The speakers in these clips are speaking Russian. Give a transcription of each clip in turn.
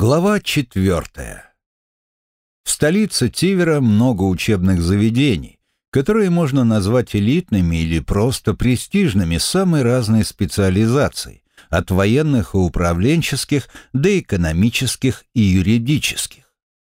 Глава четвертая. В столице Тивера много учебных заведений, которые можно назвать элитными или просто престижными самой разной специализацией, от военных и управленческих до экономических и юридических.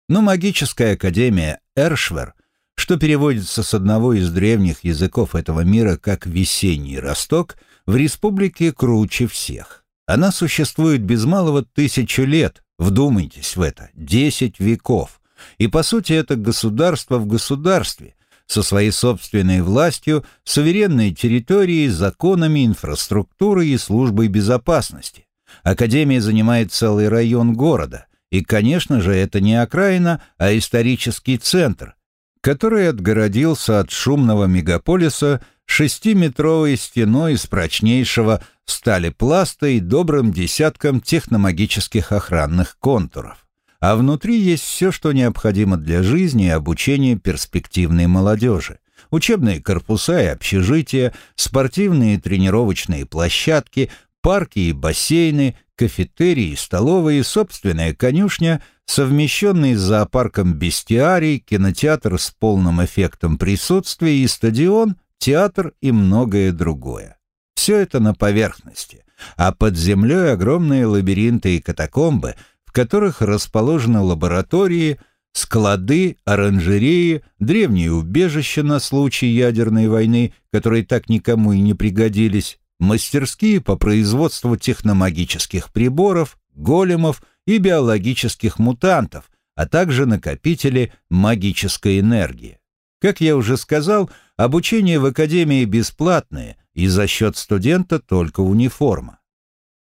Но магическая академия Эршвер, что переводится с одного из древних языков этого мира как «весенний росток», в республике круче всех. Она существует без малого тысячу лет, вдумайтесь в это, десять веков. И по сути это государство в государстве, со своей собственной властью, суверенной территорией, законами, инфраструктурой и службой безопасности. Академия занимает целый район города, и, конечно же, это не окраина, а исторический центр, который отгородился от шумного мегаполиса шестиметровой стеной из прочнейшего стали пласта и добрым десятком техномагических охранных контуров а внутри есть все, что необходимо для жизни и обучения перспективной молодежи. Учебные корпуса и общежития, спортивные и тренировочные площадки, парки и бассейны, кафетерии, столовые, собственная конюшня, совмещенный с зоопарком бестиарий, кинотеатр с полным эффектом присутствия и стадион, театр и многое другое. Все это на поверхности, а под землей огромные лабиринты и катакомбы – в которых расположены лаборатории, склады, оранжереи, древние убежища на случай ядерной войны, которые так никому и не пригодились, мастерские по производству техномагических приборов, големов и биологических мутантов, а также накопители магической энергии. Как я уже сказал, обучение в Академии бесплатное и за счет студента только униформа.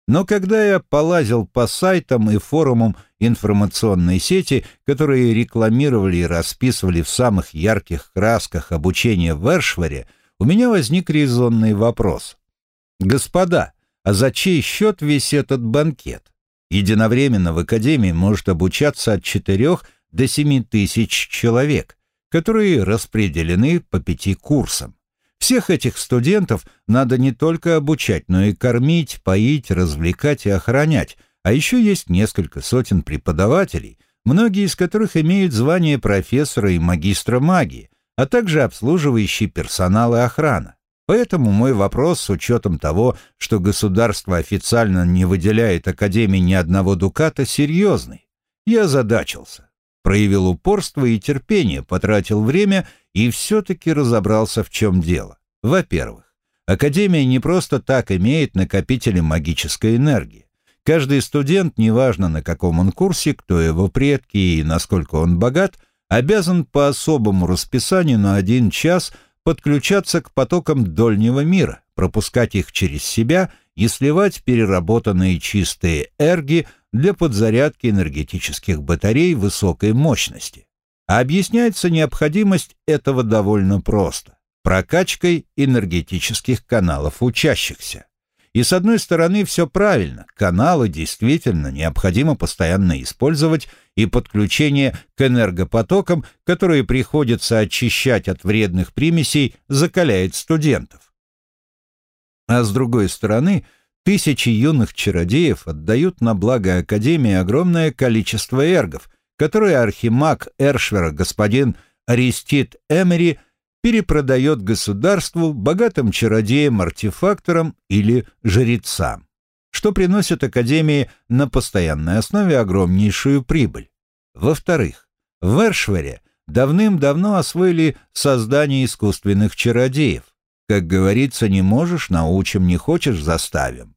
Но когда я полазил по сайтам и форумам информационной сети, которые рекламировали и расписывали в самых ярких красках обучение в Эршваре, у меня возник резонный вопрос. «Господа, а за чей счет весь этот банкет? Единовременно в Академии может обучаться от 4 до 7 тысяч человек, которые распределены по пяти курсам. Всех этих студентов надо не только обучать, но и кормить, поить, развлекать и охранять, а еще есть несколько сотен преподавателей, многие из которых имеют звание профессора и магистра магии, а также обслуживающий персонал и охрана. Поэтому мой вопрос с учетом того, что государство официально не выделяет Академии ни одного дуката, серьезный. Я задачился проявил упорство и терпение, потратил время и все-таки разобрался, в чем дело. Во-первых, Академия не просто так имеет накопители магической энергии. Каждый студент, неважно на каком он курсе, кто его предки и насколько он богат, обязан по особому расписанию на один час подключаться к потокам дольнего мира, пропускать их через себя и сливать переработанные чистые эрги для подзарядки энергетических батарей высокой мощности. А объясняется необходимость этого довольно просто – прокачкой энергетических каналов учащихся. И с одной стороны все правильно, каналы действительно необходимо постоянно использовать, и подключение к энергопотокам, которые приходится очищать от вредных примесей, закаляет студентов. А с другой стороны – Тысячи юных чародеев отдают на благо Академии огромное количество эргов, которые архимаг Эршвера господин Аристид Эмери перепродает государству, богатым чародеям-артефакторам или жрецам, что приносит Академии на постоянной основе огромнейшую прибыль. Во-вторых, в Эршвере давным-давно освоили создание искусственных чародеев, как говорится, не можешь, научим, не хочешь, заставим.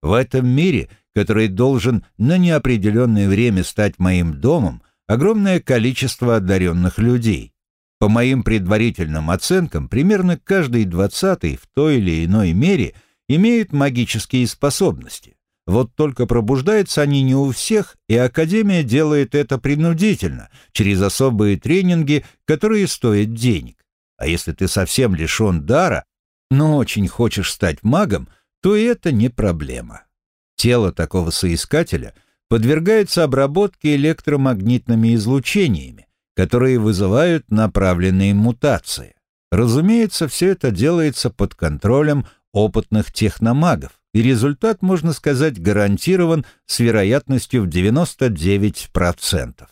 В этом мире, который должен на неопределенное время стать моим домом, огромное количество одаренных людей. По моим предварительным оценкам, примерно каждый двадцатый в той или иной мере имеет магические способности. Вот только пробуждаются они не у всех, и Академия делает это принудительно, через особые тренинги, которые стоят денег. А если ты совсем лишен дара, но очень хочешь стать магом, то это не проблема. Тело такого соискателя подвергается обработке электромагнитными излучениями, которые вызывают направленные мутации. Разумеется, все это делается под контролем опытных техномагов, и результат, можно сказать, гарантирован с вероятностью в 99%.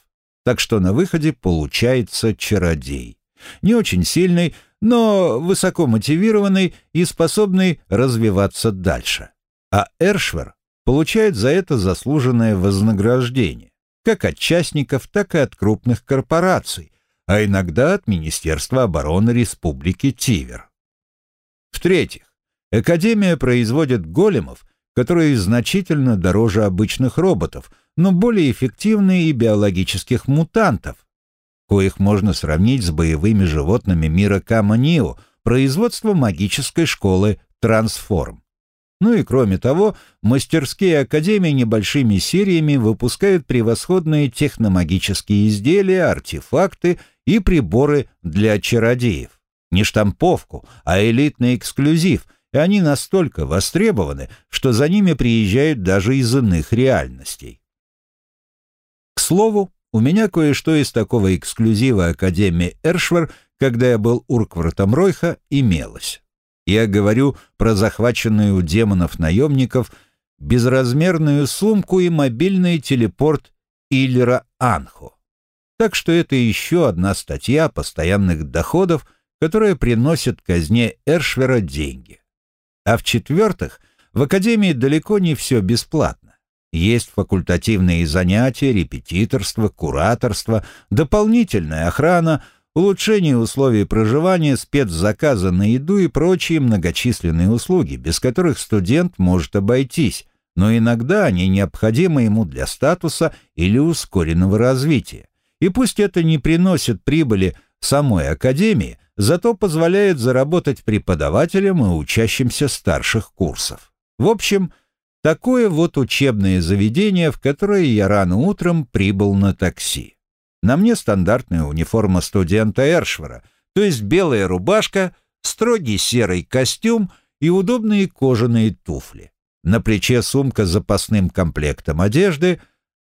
Так что на выходе получается чародей. Не очень сильный, но высоко мотивированный и способный развиваться дальше. А Эршвер получает за это заслуженное вознаграждение, как от частников, так и от крупных корпораций, а иногда от Министерства обороны Республики Тивер. В-третьих, Академия производит големов, которые значительно дороже обычных роботов, но более эффективны и биологических мутантов, коих можно сравнить с боевыми животными мира Кама-Нио, производство магической школы «Трансформ». Ну и кроме того, мастерские академии небольшими сериями выпускают превосходные техномагические изделия, артефакты и приборы для чародеев. Не штамповку, а элитный эксклюзив, и они настолько востребованы, что за ними приезжают даже из иных реальностей. К слову, у меня кое-что из такого эксклюзива Академии Эршвар, когда я был урквартом Ройха, имелось. Я говорю про захваченную у демонов-наемников безразмерную сумку и мобильный телепорт Иллера Анхо. Так что это еще одна статья постоянных доходов, которая приносит казне Эршвера деньги. А в-четвертых, в Академии далеко не все бесплатно. Есть факультативные занятия, репетиторство, кураторство, дополнительная охрана, улучшение условий проживания, спецзаказы на еду и прочие многочисленные услуги, без которых студент может обойтись, но иногда они необходимы ему для статуса или ускоренного развития. И пусть это не приносит прибыли самой Академии, зато позволяет заработать преподавателям и учащимся старших курсов. В общем, такое вот учебное заведение, в которое я рано утром прибыл на такси. На мне стандартная униформа студента Эршвара, то есть белая рубашка, строгий серый костюм и удобные кожаные туфли. На плече сумка с запасным комплектом одежды,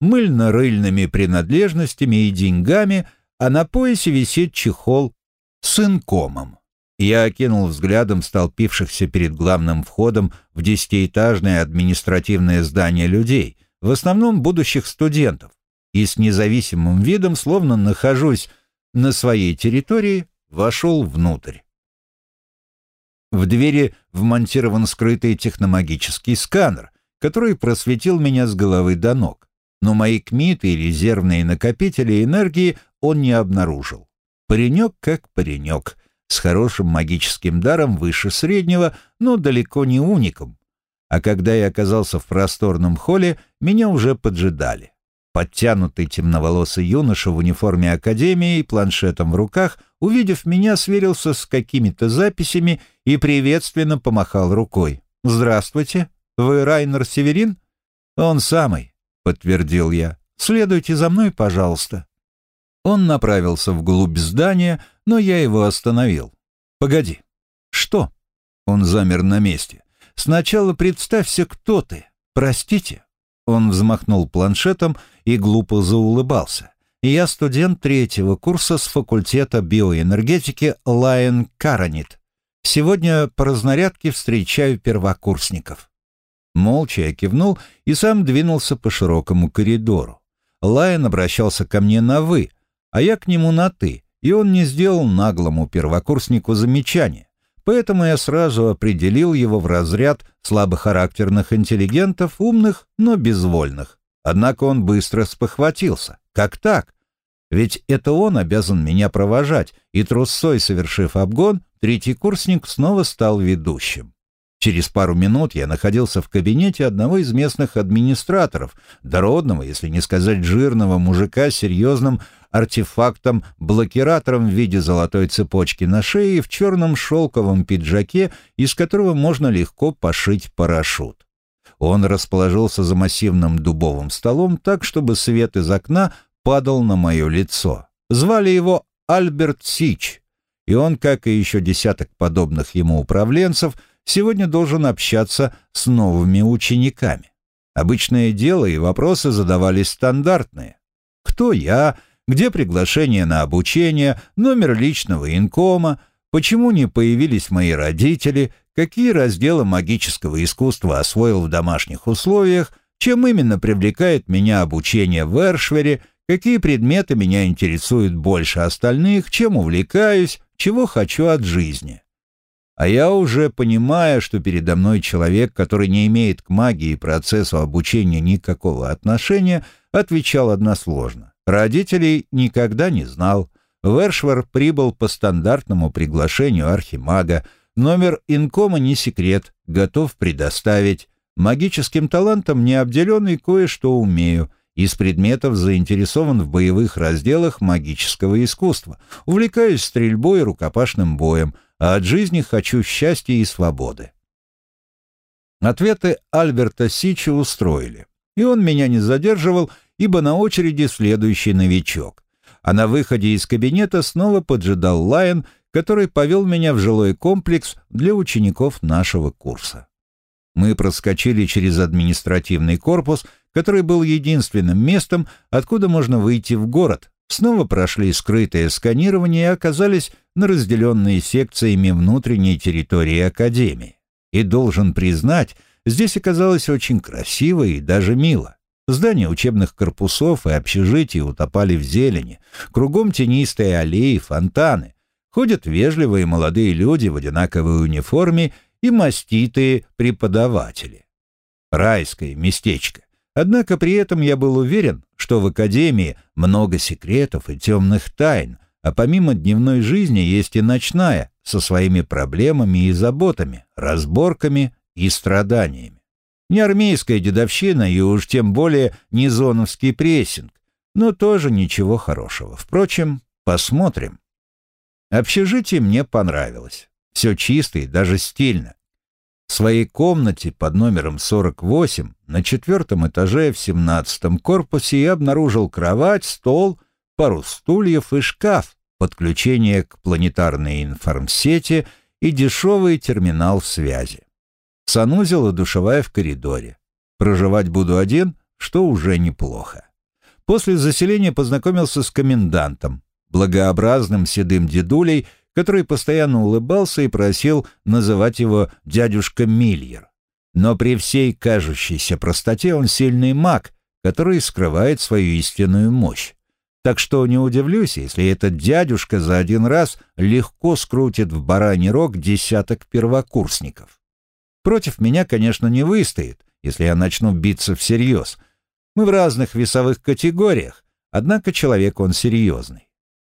мыльно-рыльными принадлежностями и деньгами, а на поясе висит чехол с инкомом. Я окинул взглядом столпившихся перед главным входом в десятиэтажное административное здание людей, в основном будущих студентов, и с независимым видом, словно нахожусь на своей территории, вошел внутрь. В двери вмонтирован скрытый техномагический сканер, который просветил меня с головы до ног, но мои кмиты и резервные накопители энергии он не обнаружил. Паренек как паренек, с хорошим магическим даром выше среднего, но далеко не уником. А когда я оказался в просторном холле, меня уже поджидали. Подтянутый темноволосый юноша в униформе академии и планшетом в руках, увидев меня, сверился с какими-то записями и приветственно помахал рукой. «Здравствуйте, вы Райнер Северин?» «Он самый», — подтвердил я. «Следуйте за мной, пожалуйста». Он направился вглубь здания, но я его остановил. «Погоди». «Что?» Он замер на месте. «Сначала представься, кто ты. Простите». Он взмахнул планшетом и глупо заулыбался. «Я студент третьего курса с факультета биоэнергетики Лайен Каранит. Сегодня по разнарядке встречаю первокурсников». Молча я кивнул и сам двинулся по широкому коридору. Лайен обращался ко мне на «вы», а я к нему на «ты», и он не сделал наглому первокурснику замечания. Поэтому я сразу определил его в разряд слабохарактерных интеллигентов, умных, но безвольных. Однако он быстро спохватился. Как так? Ведь это он обязан меня провожать, и трусой совершив обгон, третий курсник снова стал ведущим. Через пару минут я находился в кабинете одного из местных администраторов, дородного, если не сказать жирного мужика с серьезным артефактом-блокиратором в виде золотой цепочки на шее и в черном шелковом пиджаке, из которого можно легко пошить парашют. Он расположился за массивным дубовым столом так, чтобы свет из окна падал на мое лицо. Звали его Альберт Сич, и он, как и еще десяток подобных ему управленцев, сегодня должен общаться с новыми учениками. Обычное дело и вопросы задавались стандартные. Кто я, где приглашение на обучение, номер личного инкома, почему не появились мои родители, какие разделы магического искусства освоил в домашних условиях, чем именно привлекает меня обучение в Эршвере, какие предметы меня интересуют больше остальных, чем увлекаюсь, чего хочу от жизни. А я уже понимая, что передо мной человек, который не имеет к магии и процессу обучения никакого отношения, отвечал односложно. Родителей никогда не знал. Вершвар прибыл по стандартному приглашению архимага. Номер инкома не секрет, готов предоставить. Магическим талантом не обделен и кое-что умею. Из предметов заинтересован в боевых разделах магического искусства. Увлекаюсь стрельбой и рукопашным боем, а от жизни хочу счастья и свободы. Ответы Альберта Сича устроили. И он меня не задерживал, ибо на очереди следующий новичок. А на выходе из кабинета снова поджидал Лайон, который повел меня в жилой комплекс для учеников нашего курса. Мы проскочили через административный корпус, который был единственным местом, откуда можно выйти в город, снова прошли скрытое сканирование и оказались на разделенные секциями внутренней территории Академии. И должен признать, здесь оказалось очень красиво и даже мило. Здания учебных корпусов и общежитий утопали в зелени, кругом тенистые аллеи, фонтаны. Ходят вежливые молодые люди в одинаковой униформе и маститые преподаватели. Райское местечко. Однако при этом я был уверен, что в Академии много секретов и темных тайн, а помимо дневной жизни есть и ночная, со своими проблемами и заботами, разборками и страданиями. Не армейская дедовщина и уж тем более не зоновский прессинг, но тоже ничего хорошего. Впрочем, посмотрим. Общежитие мне понравилось. Все чисто и даже стильно. В своей комнате под номером 48 на четвертом этаже в 17 корпусе я обнаружил кровать, стол, пару стульев и шкаф, подключение к планетарной информсети и дешевый терминал связи санузел и душевая в коридоре. Проживать буду один, что уже неплохо. После заселения познакомился с комендантом, благообразным седым дедулей, который постоянно улыбался и просил называть его дядюшка Мильер. Но при всей кажущейся простоте он сильный маг, который скрывает свою истинную мощь. Так что не удивлюсь, если этот дядюшка за один раз легко скрутит в бараний рог десяток первокурсников. Против меня, конечно, не выстоит, если я начну биться всерьез. Мы в разных весовых категориях, однако человек он серьезный.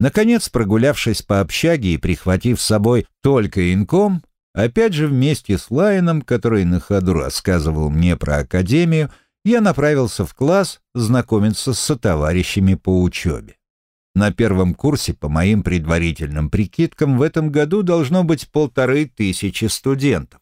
Наконец, прогулявшись по общаге и прихватив с собой только инком, опять же вместе с Лайном, который на ходу рассказывал мне про академию, я направился в класс знакомиться с сотоварищами по учебе. На первом курсе, по моим предварительным прикидкам, в этом году должно быть полторы тысячи студентов.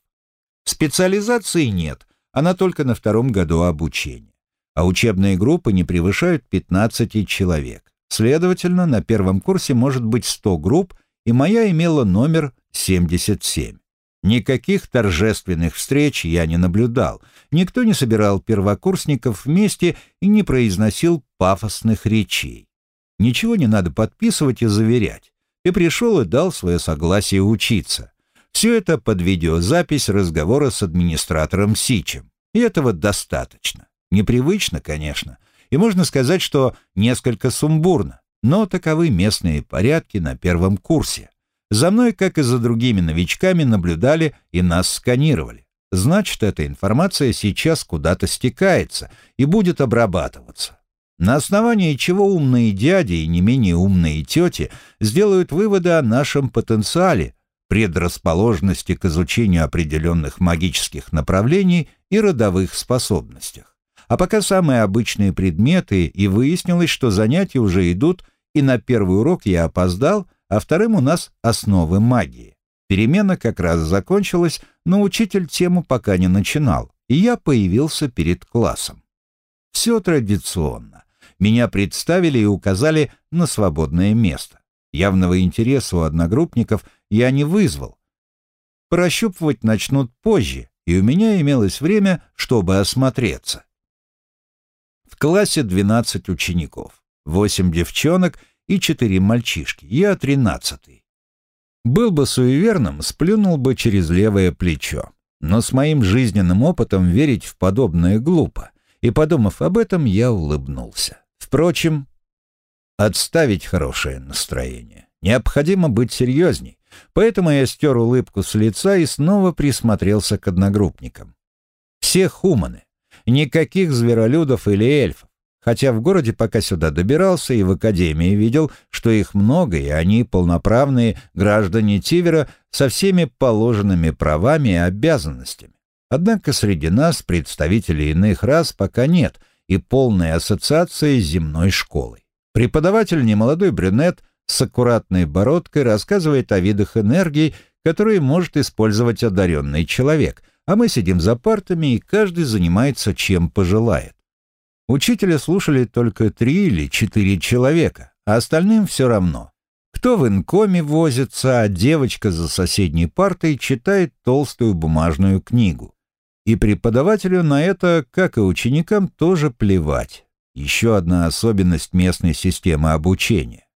Специализации нет, она только на втором году обучения. А учебные группы не превышают 15 человек. Следовательно, на первом курсе может быть 100 групп, и моя имела номер 77. Никаких торжественных встреч я не наблюдал. Никто не собирал первокурсников вместе и не произносил пафосных речей. Ничего не надо подписывать и заверять. Ты пришел и дал свое согласие учиться. Все это под видеозапись разговора с администратором Сичем. И этого достаточно. Непривычно, конечно. И можно сказать, что несколько сумбурно. Но таковы местные порядки на первом курсе. За мной, как и за другими новичками, наблюдали и нас сканировали. Значит, эта информация сейчас куда-то стекается и будет обрабатываться. На основании чего умные дяди и не менее умные тети сделают выводы о нашем потенциале, предрасположенности к изучению определенных магических направлений и родовых способностях. А пока самые обычные предметы, и выяснилось, что занятия уже идут, и на первый урок я опоздал, а вторым у нас основы магии. Перемена как раз закончилась, но учитель тему пока не начинал, и я появился перед классом. Все традиционно. Меня представили и указали на свободное место. Явного интереса у одногруппников я не вызвал. Прощупывать начнут позже, и у меня имелось время, чтобы осмотреться. Классе 12 учеников, 8 девчонок и 4 мальчишки, я 13 Был бы суеверным, сплюнул бы через левое плечо. Но с моим жизненным опытом верить в подобное глупо. И, подумав об этом, я улыбнулся. Впрочем, отставить хорошее настроение. Необходимо быть серьезней. Поэтому я стер улыбку с лица и снова присмотрелся к одногруппникам. Все хуманы. Никаких зверолюдов или эльфов. Хотя в городе пока сюда добирался и в академии видел, что их много, и они полноправные граждане Тивера со всеми положенными правами и обязанностями. Однако среди нас представителей иных рас пока нет и полной ассоциации с земной школой. Преподаватель, немолодой брюнет с аккуратной бородкой, рассказывает о видах энергии, которые может использовать одаренный человек, а мы сидим за партами, и каждый занимается чем пожелает. Учителя слушали только три или четыре человека, а остальным все равно. Кто в инкоме возится, а девочка за соседней партой читает толстую бумажную книгу. И преподавателю на это, как и ученикам, тоже плевать. Еще одна особенность местной системы обучения.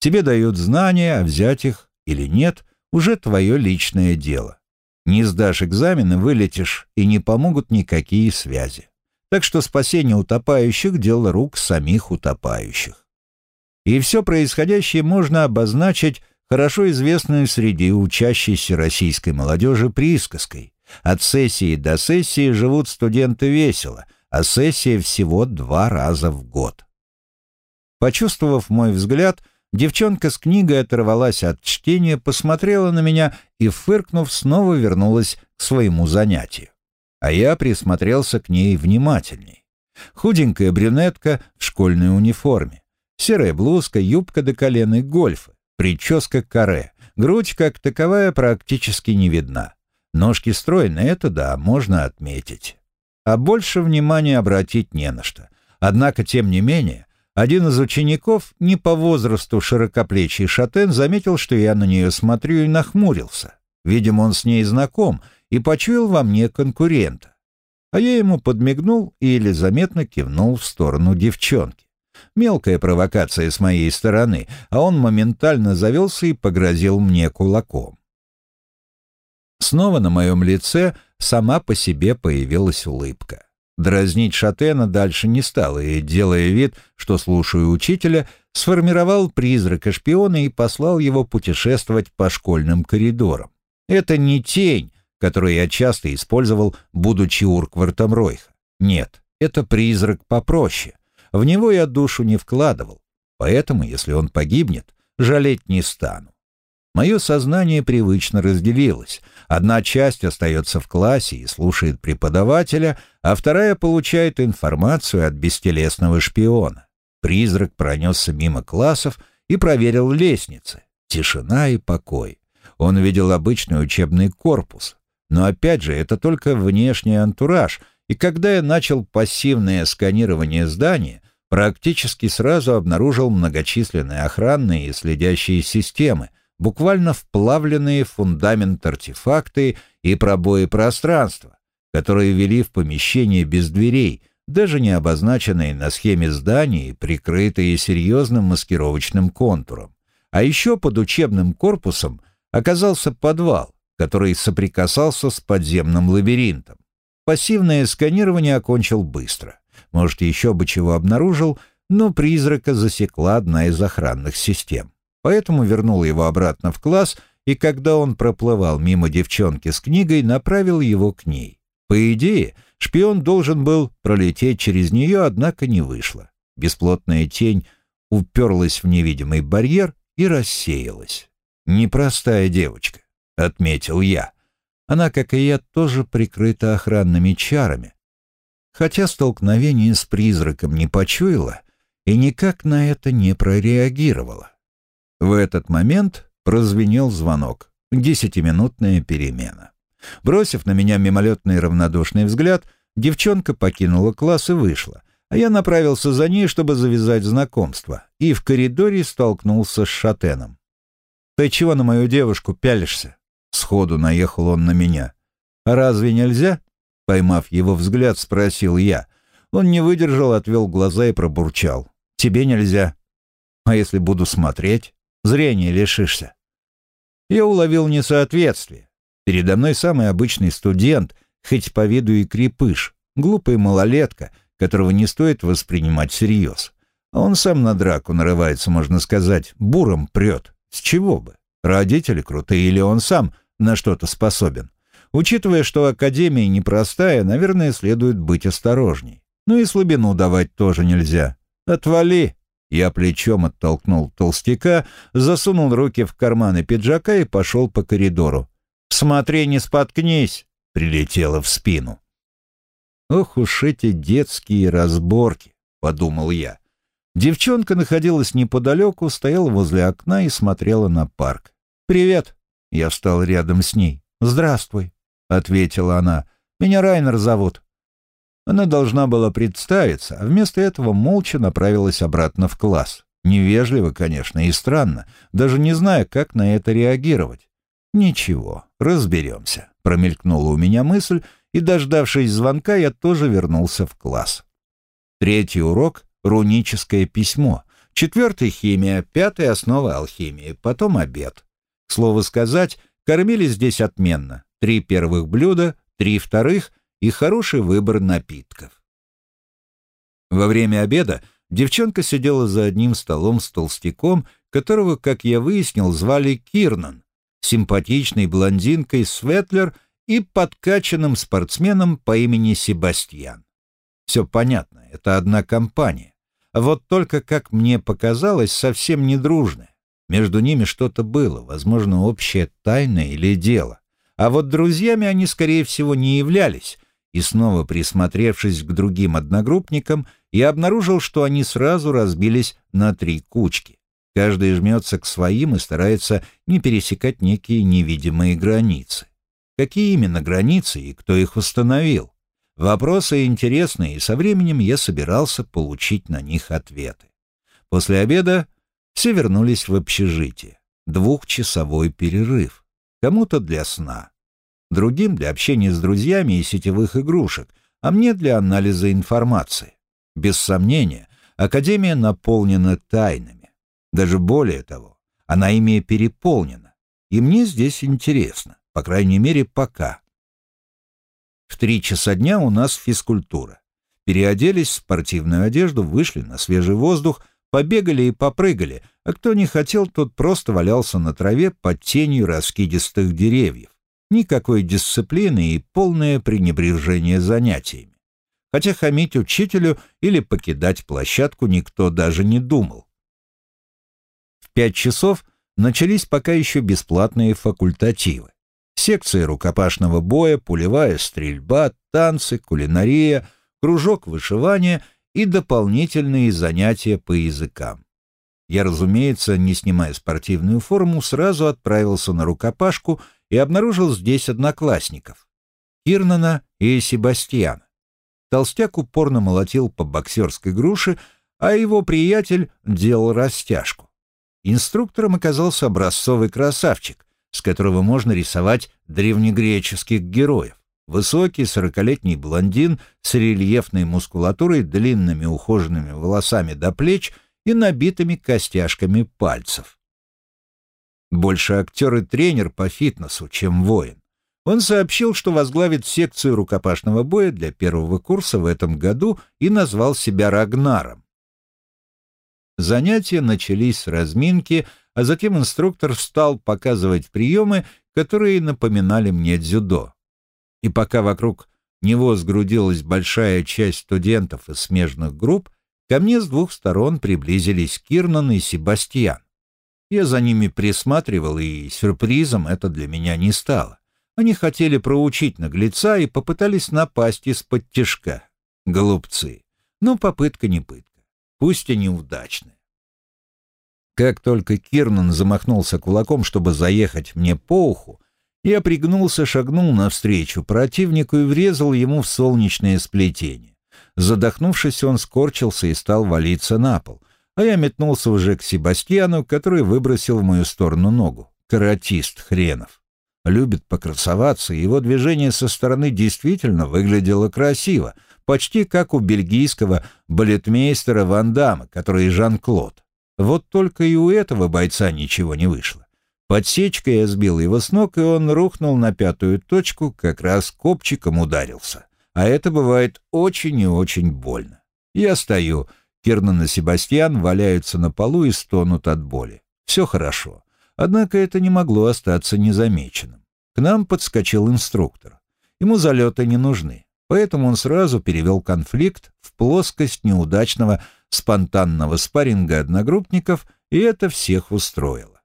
Тебе дают знания, а взять их или нет – уже твое личное дело. Не сдашь экзамены, вылетишь, и не помогут никакие связи. Так что спасение утопающих — дело рук самих утопающих. И все происходящее можно обозначить хорошо известной среди учащейся российской молодежи присказкой. От сессии до сессии живут студенты весело, а сессия всего два раза в год. Почувствовав мой взгляд, девчонка с книгой оторвалась от чтения, посмотрела на меня и, фыркнув, снова вернулась к своему занятию а я присмотрелся к ней внимательней. Худенькая брюнетка в школьной униформе, серая блузка, юбка до колена и гольфы, прическа каре, грудь как таковая практически не видна. Ножки стройные, это да, можно отметить. А больше внимания обратить не на что. Однако, тем не менее, один из учеников, не по возрасту широкоплечий шатен, заметил, что я на нее смотрю и нахмурился. Видимо, он с ней знаком — и почуял во мне конкурента. А я ему подмигнул и еле заметно кивнул в сторону девчонки. Мелкая провокация с моей стороны, а он моментально завелся и погрозил мне кулаком. Снова на моем лице сама по себе появилась улыбка. Дразнить Шатена дальше не стал, и, делая вид, что слушаю учителя, сформировал призрака шпиона и послал его путешествовать по школьным коридорам. Это не тень, который я часто использовал, будучи урквартом Ройха. Нет, это призрак попроще. В него я душу не вкладывал, поэтому, если он погибнет, жалеть не стану. Мое сознание привычно разделилось. Одна часть остается в классе и слушает преподавателя, а вторая получает информацию от бестелесного шпиона. Призрак пронесся мимо классов и проверил лестницы. Тишина и покой. Он видел обычный учебный корпус, но опять же, это только внешний антураж, и когда я начал пассивное сканирование здания, практически сразу обнаружил многочисленные охранные и следящие системы, буквально вплавленные в фундамент артефакты и пробои пространства, которые вели в помещение без дверей, даже не обозначенные на схеме здания и прикрытые серьезным маскировочным контуром. А еще под учебным корпусом оказался подвал, который соприкасался с подземным лабиринтом. Пассивное сканирование окончил быстро. Может, еще бы чего обнаружил, но призрака засекла одна из охранных систем. Поэтому вернул его обратно в класс, и когда он проплывал мимо девчонки с книгой, направил его к ней. По идее, шпион должен был пролететь через нее, однако не вышло. Бесплотная тень уперлась в невидимый барьер и рассеялась. Непростая девочка. — отметил я. Она, как и я, тоже прикрыта охранными чарами. Хотя столкновение с призраком не почуяла и никак на это не прореагировала. В этот момент прозвенел звонок. Десятиминутная перемена. Бросив на меня мимолетный равнодушный взгляд, девчонка покинула класс и вышла, а я направился за ней, чтобы завязать знакомство, и в коридоре столкнулся с Шатеном. «Ты чего на мою девушку пялишься?» Сходу наехал он на меня. «А разве нельзя?» Поймав его взгляд, спросил я. Он не выдержал, отвел глаза и пробурчал. «Тебе нельзя. А если буду смотреть? Зрение лишишься». Я уловил несоответствие. Передо мной самый обычный студент, хоть по виду и крепыш, глупый малолетка, которого не стоит воспринимать всерьез. А он сам на драку нарывается, можно сказать, буром прет. С чего бы? Родители крутые или он сам на что-то способен? Учитывая, что академия непростая, наверное, следует быть осторожней. Ну и слабину давать тоже нельзя. Отвали! Я плечом оттолкнул толстяка, засунул руки в карманы пиджака и пошел по коридору. «Смотри, не споткнись!» — прилетело в спину. «Ох уж эти детские разборки!» — подумал я. Девчонка находилась неподалеку, стояла возле окна и смотрела на парк. «Привет!» — я встал рядом с ней. «Здравствуй!» — ответила она. «Меня Райнер зовут». Она должна была представиться, а вместо этого молча направилась обратно в класс. Невежливо, конечно, и странно, даже не зная, как на это реагировать. «Ничего, разберемся», — промелькнула у меня мысль, и, дождавшись звонка, я тоже вернулся в класс. Третий урок — руническое письмо. Четвертый — химия, пятый — основа алхимии, потом обед. Слово сказать, кормили здесь отменно. Три первых блюда, три вторых — и хороший выбор напитков. Во время обеда девчонка сидела за одним столом с толстяком, которого, как я выяснил, звали Кирнан, симпатичной блондинкой Светлер и подкачанным спортсменом по имени Себастьян. Все понятно, это одна компания. Вот только, как мне показалось, совсем не дружная. Между ними что-то было, возможно, общее тайное или дело. А вот друзьями они, скорее всего, не являлись, и снова присмотревшись к другим одногруппникам, я обнаружил, что они сразу разбились на три кучки. Каждый жмется к своим и старается не пересекать некие невидимые границы. Какие именно границы и кто их установил? Вопросы интересные, и со временем я собирался получить на них ответы. После обеда все вернулись в общежитие. Двухчасовой перерыв. Кому-то для сна, другим для общения с друзьями и сетевых игрушек, а мне для анализа информации. Без сомнения, Академия наполнена тайнами. Даже более того, она ими переполнена. И мне здесь интересно, по крайней мере, пока. В три часа дня у нас физкультура. Переоделись в спортивную одежду, вышли на свежий воздух, побегали и попрыгали, а кто не хотел, тот просто валялся на траве под тенью раскидистых деревьев никакой дисциплины и полное пренебрежение занятиями. Хотя хамить учителю или покидать площадку никто даже не думал. В пять часов начались пока еще бесплатные факультативы. Секции рукопашного боя, пулевая стрельба, танцы, кулинария, кружок вышивания и дополнительные занятия по языкам. Я, разумеется, не снимая спортивную форму, сразу отправился на рукопашку – и обнаружил здесь одноклассников — Кирнана и Себастьяна. Толстяк упорно молотил по боксерской груше, а его приятель делал растяжку. Инструктором оказался образцовый красавчик, с которого можно рисовать древнегреческих героев. Высокий сорокалетний блондин с рельефной мускулатурой, длинными ухоженными волосами до плеч и набитыми костяшками пальцев. Больше актер и тренер по фитнесу, чем воин. Он сообщил, что возглавит секцию рукопашного боя для первого курса в этом году и назвал себя Рагнаром. Занятия начались с разминки, а затем инструктор стал показывать приемы, которые напоминали мне дзюдо. И пока вокруг него сгрудилась большая часть студентов из смежных групп, ко мне с двух сторон приблизились Кирнан и Себастьян. Я за ними присматривал, и сюрпризом это для меня не стало. Они хотели проучить наглеца и попытались напасть из-под тяжка. Голубцы. Но попытка не пытка. Пусть и неудачная. Как только Кирнан замахнулся кулаком, чтобы заехать мне по уху, я пригнулся, шагнул навстречу противнику и врезал ему в солнечное сплетение. Задохнувшись, он скорчился и стал валиться на пол а я метнулся уже к Себастьяну, который выбросил в мою сторону ногу. Каратист хренов. Любит покрасоваться, его движение со стороны действительно выглядело красиво, почти как у бельгийского балетмейстера Ван Дамма, который Жан-Клод. Вот только и у этого бойца ничего не вышло. Подсечкой я сбил его с ног, и он рухнул на пятую точку, как раз копчиком ударился. А это бывает очень и очень больно. Я стою, Кернан и Себастьян валяются на полу и стонут от боли. Все хорошо. Однако это не могло остаться незамеченным. К нам подскочил инструктор. Ему залеты не нужны, поэтому он сразу перевел конфликт в плоскость неудачного спонтанного спарринга одногруппников, и это всех устроило.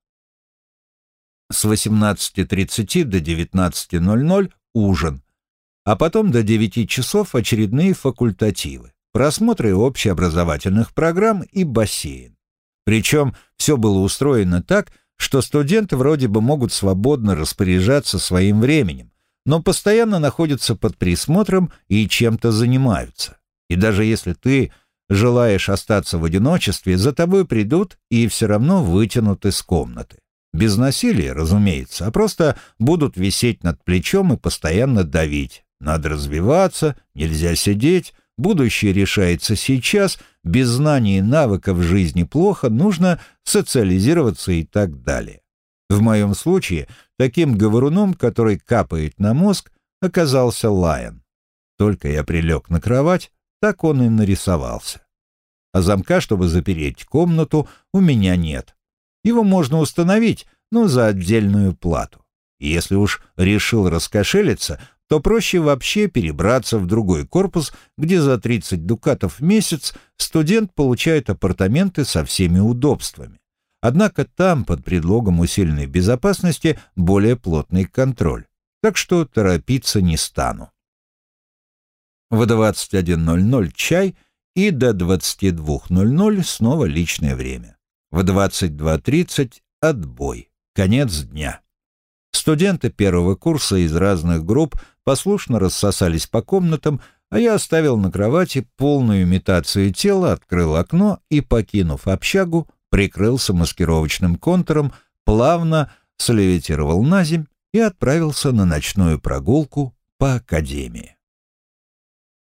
С 18.30 до 19.00 ужин, а потом до 9 часов очередные факультативы, просмотры общеобразовательных программ и бассейн. Причем все было устроено так, что студенты вроде бы могут свободно распоряжаться своим временем, но постоянно находятся под присмотром и чем-то занимаются. И даже если ты желаешь остаться в одиночестве, за тобой придут и все равно вытянут из комнаты. Без насилия, разумеется, а просто будут висеть над плечом и постоянно давить. Надо развиваться, нельзя сидеть, будущее решается сейчас, без знаний и навыков жизни плохо, нужно социализироваться и так далее. В моем случае таким говоруном, который капает на мозг, оказался Лайон. Только я прилег на кровать, так он и нарисовался. А замка, чтобы запереть комнату, у меня нет. Его можно установить, но за отдельную плату. И если уж решил раскошелиться, то проще вообще перебраться в другой корпус, где за 30 дукатов в месяц студент получает апартаменты со всеми удобствами. Однако там, под предлогом усиленной безопасности, более плотный контроль. Так что торопиться не стану. В 21.00 чай и до 22.00 снова личное время. В 22.30 отбой. Конец дня. Студенты первого курса из разных групп послушно рассосались по комнатам, а я оставил на кровати полную имитацию тела, открыл окно и, покинув общагу, прикрылся маскировочным контуром, плавно слевитировал на земь и отправился на ночную прогулку по академии.